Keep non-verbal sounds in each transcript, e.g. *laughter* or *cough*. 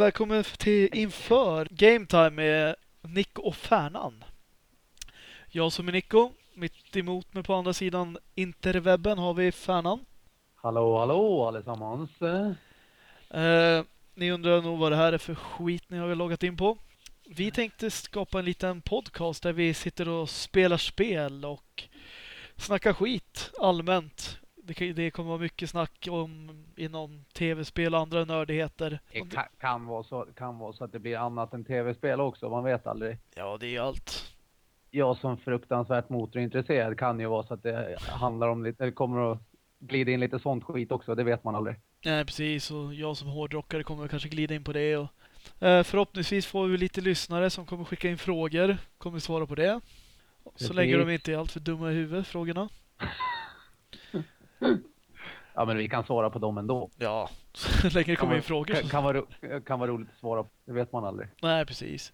Välkommen till inför Game Time med Nico och Färnan. Jag som är Nico, mitt emot mig på andra sidan interwebben har vi Färnan. Hallå, hallå allesammans. Eh, ni undrar nog vad det här är för skit ni har loggat in på. Vi tänkte skapa en liten podcast där vi sitter och spelar spel och snackar skit allmänt. Det, det kommer vara mycket snack om inom tv-spel och andra nördigheter. Det kan, kan, vara så, kan vara så att det blir annat än tv-spel också, man vet aldrig. Ja, det är allt. Jag som fruktansvärt motorintresserad kan ju vara så att det handlar om lite, kommer att glida in lite sånt skit också, det vet man aldrig. Nej, precis. Och jag som hårdrockare kommer kanske glida in på det. Och, eh, förhoppningsvis får vi lite lyssnare som kommer skicka in frågor. Kommer svara på det. Så länge de inte är allt för dumma i huvudet, frågorna. *laughs* Ja, men vi kan svara på dem ändå. Ja, så *laughs* länge det kommer in frågor. Kan, kan, vara, kan vara roligt att svara på, det vet man aldrig. Nej, precis.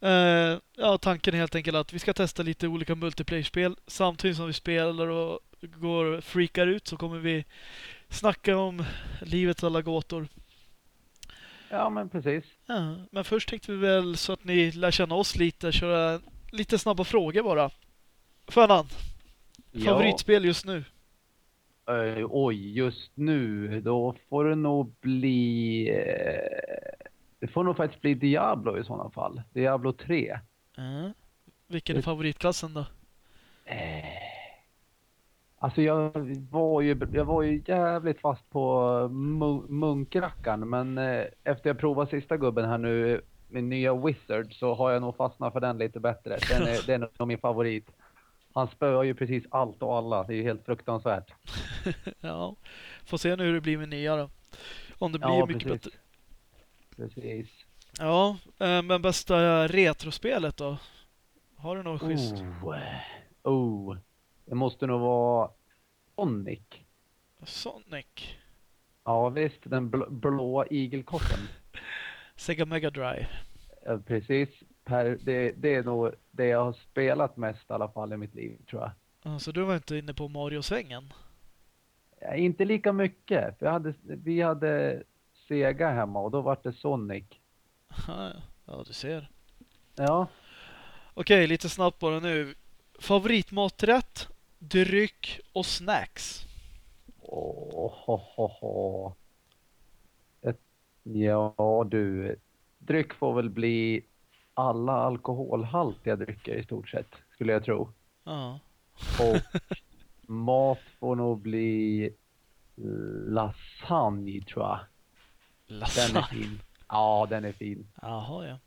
Eh, ja, tanken är helt enkelt att vi ska testa lite olika multiplayer-spel. Samtidigt som vi spelar och går och freakar ut så kommer vi snacka om livets alla gåtor. Ja, men precis. Ja, men först tänkte vi väl så att ni lär känna oss lite, köra lite snabba frågor bara. Fernan, favoritspel just nu? Eh, oj, just nu, då får det nog bli... Eh, det får nog faktiskt bli Diablo i sådana fall. Diablo 3. Ja. Vilken är favoritklassen då? Eh, alltså jag var ju, jag var ju jävligt fast på mu- munkrackaren men eh, efter jag provat sista gubben här nu med nya Wizard så har jag nog fastnat för den lite bättre. Den är, *laughs* den är nog min favorit. Han spöar ju precis allt och alla. Det är ju helt fruktansvärt. *laughs* ja, får se nu hur det blir med nya då. Om det blir Ja, mycket precis. bättre. Precis. Ja, eh, men bästa retrospelet då? Har du något schysst? Oh, oh. Det måste nog vara Sonic. Sonic. Ja visst, den bl- blåa igelkotten. *laughs* Sega Mega Drive. Precis. Per, det, det är nog det jag har spelat mest i alla fall i mitt liv, tror jag. Ja, Så du var inte inne på Mario-svängen? Ja, inte lika mycket, för hade, vi hade Sega hemma och då var det Sonic. *laughs* Ja, ja, du ser. Ja, Okej, lite snabbt bara nu. Favoritmaträtt, dryck och snacks. Åh, ho, ho, ho. Ett, ja du, dryck får väl bli alla alkoholhaltiga drycker i stort sett, skulle jag tro. Ja. Och *laughs* mat får nog bli lasagne, tror jag. Den är Lasagne. fin. Ja, den är fin. Jaha, ja.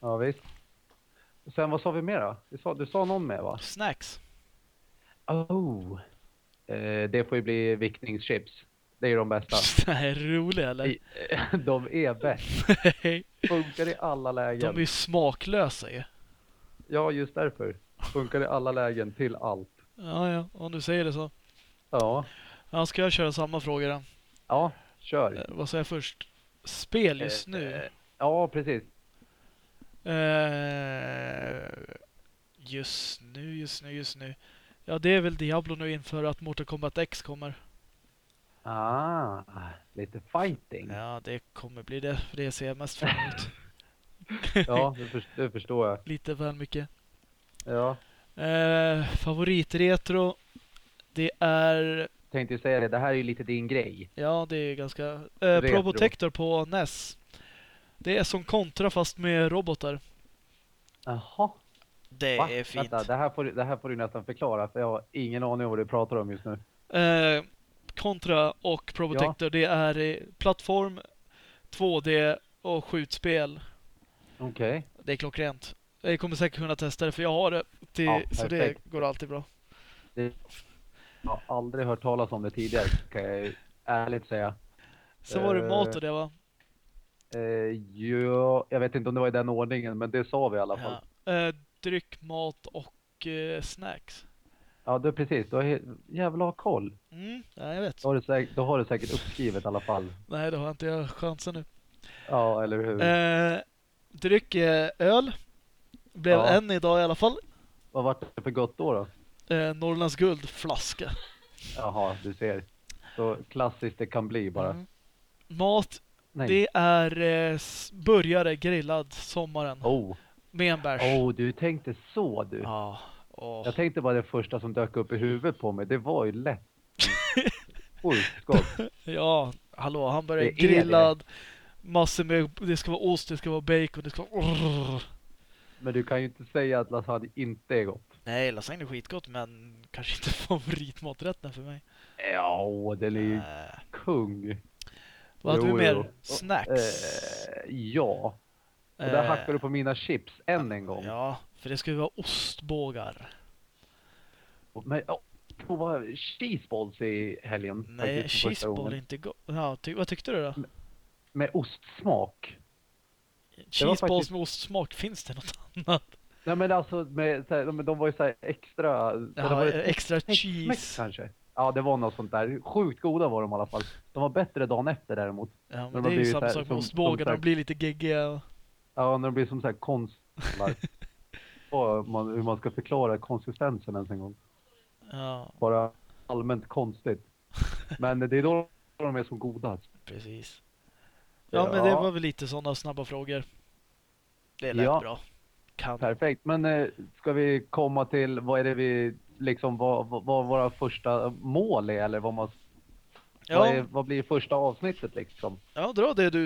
Ja, visst. Och sen vad sa vi mer då? Du sa, du sa någon mer va? Snacks. Oh. Eh, det får ju bli vickningschips. Det är ju de bästa. *laughs* Det här är roliga eller? De är bäst. *laughs* Funkar i alla lägen. De är ju smaklösa ju. Ja, just därför. Funkar i alla lägen till allt. Ja, ja, om du säger det så. Ja. Ja, ska jag köra samma fråga då? Ja, kör. Eh, vad säger jag först? Spel just Eh, nu? eh, Ja, precis. Eh, just nu, just nu, just nu. Ja, det är väl Diablo nu inför att Mortal Kombat X kommer. Ah, lite fighting. Ja, det kommer bli det. Det ser jag mest fram emot. *laughs* Ja, det, *laughs* för, det förstår jag. Lite väl mycket. Ja. Eh, favoritretro. Det är, Tänkte ju säga det, det här är ju lite din grej. ja det är ganska... Eh. Probotector på NES. Det är som kontra fast med robotar. Jaha. Det Va? är fint. Vänta, det här, får, du- det här får du nästan förklara för jag har ingen aning om vad du pratar om just nu. Eh, Contra och Probotector, det är eh, plattform, 2D och skjutspel. Okej. Det är klockrent. Jag kommer säkert kunna testa det för jag har det. Till, Ja, så det går alltid bra. Jag har aldrig hört talas om det tidigare kan jag ärligt säga. Sen var det Eh, mat och det va? Eh, ja, jag vet inte om det var i den ordningen men det sa vi i alla fall. Ja. Eh, dryck, mat och eh, snacks. Ja, du precis. Du har jävla ha koll. Mm, ja, jag vet. Då har, du säkert, då har du säkert uppskrivet i alla fall. *laughs* Nej, det har inte jag chansen nu. Ja, eller hur? Eh, dryck är öl. Blev Ja. en idag i alla fall. Vad var det för gott då? då? Eh, Norrlands guld, flaska. *laughs* Jaha, du ser. Så klassiskt det kan bli bara. Mm. Mat, Nej. Det är eh, burgare grillad sommaren Oh. med en bärs. oh, du tänkte så du. Ja. Åh. Jag tänkte bara det första som dök upp i huvudet på mig, det var ju lätt. *laughs* Sjukt gott. Ja, hallå, är det. grillad. Massor med, det ska vara ost, det ska vara bacon, det ska vara... Orr. Men du kan ju inte säga att lasagne inte är gott. Nej, lasagne är skitgott, men kanske inte *laughs* favoritmaträtten för mig. Ja, den är ju Äh. kung. Vad hade vi mer? jo. Snacks? Eh, ja, och där Eh, hackar du på mina chips än en gång. Ja, för det ska ju vara ostbågar. Men, oh, prova cheeseballs i helgen. Nej, cheeseball är inte gott. Ja, ty vad tyckte du då? Med ostsmak. Cheeseballs faktiskt- med ostsmak, finns det något annat? Nej men alltså, med, så här, de, var ju så här extra... så Ja, var extra cheese. kanske. Ja, det var något sånt där. Sjukt goda var de i alla fall. De var bättre dagen efter däremot. Ja, men de det är ju samma sak med ostbågar, de blir lite geggiga. Ja, när de blir som så här konstlar. *laughs* Man, hur man ska förklara konsistensen ens en gång. Ja, Bara allmänt konstigt. Men det är då de är som godast. precis. Ja, men det Ja. var väl lite sådana snabba frågor. Det lät Ja. bra. Kan. Perfekt. Men eh, ska vi komma till vad är det vi liksom vad, vad, vad våra första mål är eller vad man vad, är, Ja, vad blir första avsnittet liksom? ja, dra det du.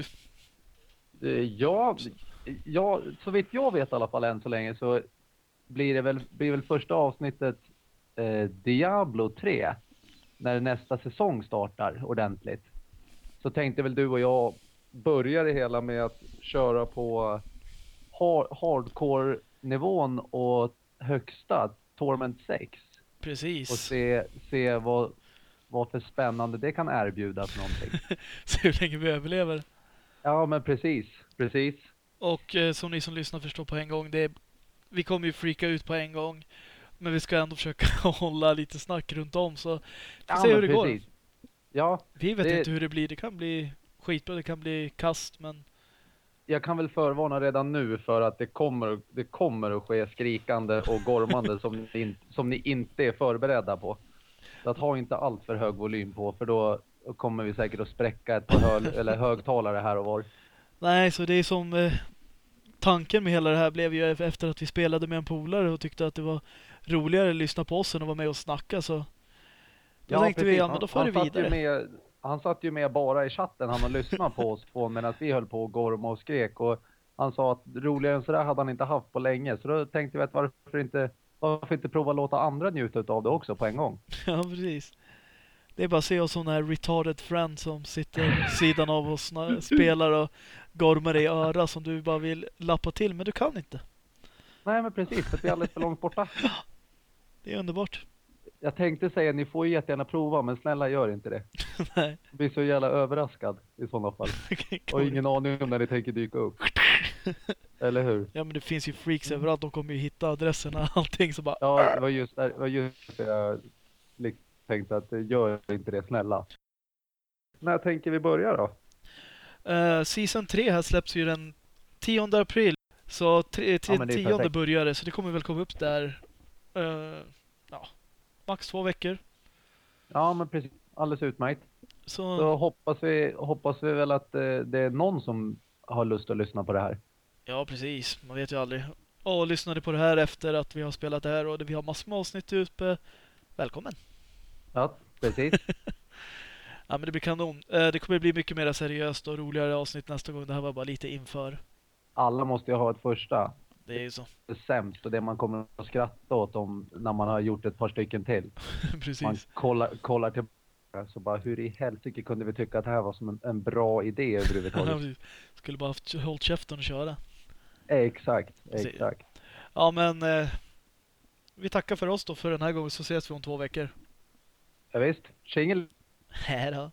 Eh, Ja, ja, så vitt jag vet i alla fall än så länge så blir det väl, blir väl första avsnittet eh, Diablo 3 när nästa säsong startar ordentligt. Så tänkte väl du och jag börja det hela med att köra på har, hardcore-nivån och högsta Torment 6 och Precis. se, se vad, vad för spännande det kan erbjuda för någonting. *laughs* Se hur länge vi överlever. Ja, men precis, precis. Och eh, som ni som lyssnar förstår på en gång, det är, vi kommer ju freaka ut på en gång. Men vi ska ändå försöka *laughs* hålla lite snack runt om så vi får se hur det går. precis. Ja, Vi vet Det- inte hur det blir. Det kan bli skitbra, det kan bli kast, men jag kan väl förvarna redan nu för att det kommer, det kommer att ske skrikande och gormande som, ni, in- som ni inte är förberedda på. Så att ha inte allt för hög volym på för då kommer vi säkert att spräcka ett par höl, eller högtalare här och var. Nej, så det är som eh, tanken med hela det här blev ju efter att vi spelade med en polare och tyckte att det var roligare att lyssna på oss än att vara med och snacka så då tänkte vi, precis. ja men då det satt ju vidare. med, han satt ju med bara i chatten han och lyssnade på oss två medan vi höll på och gorma och skrek och han sa att roligare än sådär hade han inte haft på länge så då tänkte vi att varför inte varför inte prova låta andra njuta av det också på en gång? *laughs* Ja, precis. Det är bara att se oss som den här retarded friend som sitter vid sidan av oss och spelar och gormar i öra som du bara vill lappa till, men du kan inte. Nej men precis, för att vi är alldeles för långt borta. *laughs* Det är underbart. Jag tänkte säga ni får ju jättegärna prova men snälla gör inte det. *laughs* Nej. Jag blir så jävla överraskad i sådana fall. *laughs* Och ingen aning om när ni tänker dyka upp. Eller hur? Ja, men det finns ju freaks överallt. De kommer ju hitta adresserna och allting. Så bara, Ja, det var just, där, det var just det jag liksom tänkte att eh, gör inte det snälla. När tänker vi börja då? Eh, season 3 här släpps ju den 10 april. Så tre, Ja, men det är 10 perfekt. börjar det, så det kommer väl komma upp där. eh, ja, max två veckor. Ja men precis, alldeles utmärkt. Så, Så hoppas vi, hoppas vi väl att eh, det är någon som har lust att lyssna på det här. ja, precis. Man vet ju aldrig. Och lyssnade på det här efter att vi har spelat det här och vi har massor med avsnitt uppe. Välkommen! Ja, precis. *laughs* Ja, men det blir kanon. Eh, det kommer bli mycket mer seriöst och roligare avsnitt nästa gång. Det här var bara lite inför. Alla måste ju ha ett första. Det är ju så. Det sämst och det man kommer att skratta åt om när man har gjort ett par stycken till. *laughs* Man Precis. kollar, kollar tillbaka så bara hur i helsike kunde vi tycka att det här var som en, en bra idé överhuvudtaget? *laughs* Skulle bara haft hållit käften och köra. exakt, exakt. Ja, men eh, vi tackar för oss då för den här gången så ses vi om två veckor. Ja, visst, tjingel! Hej då.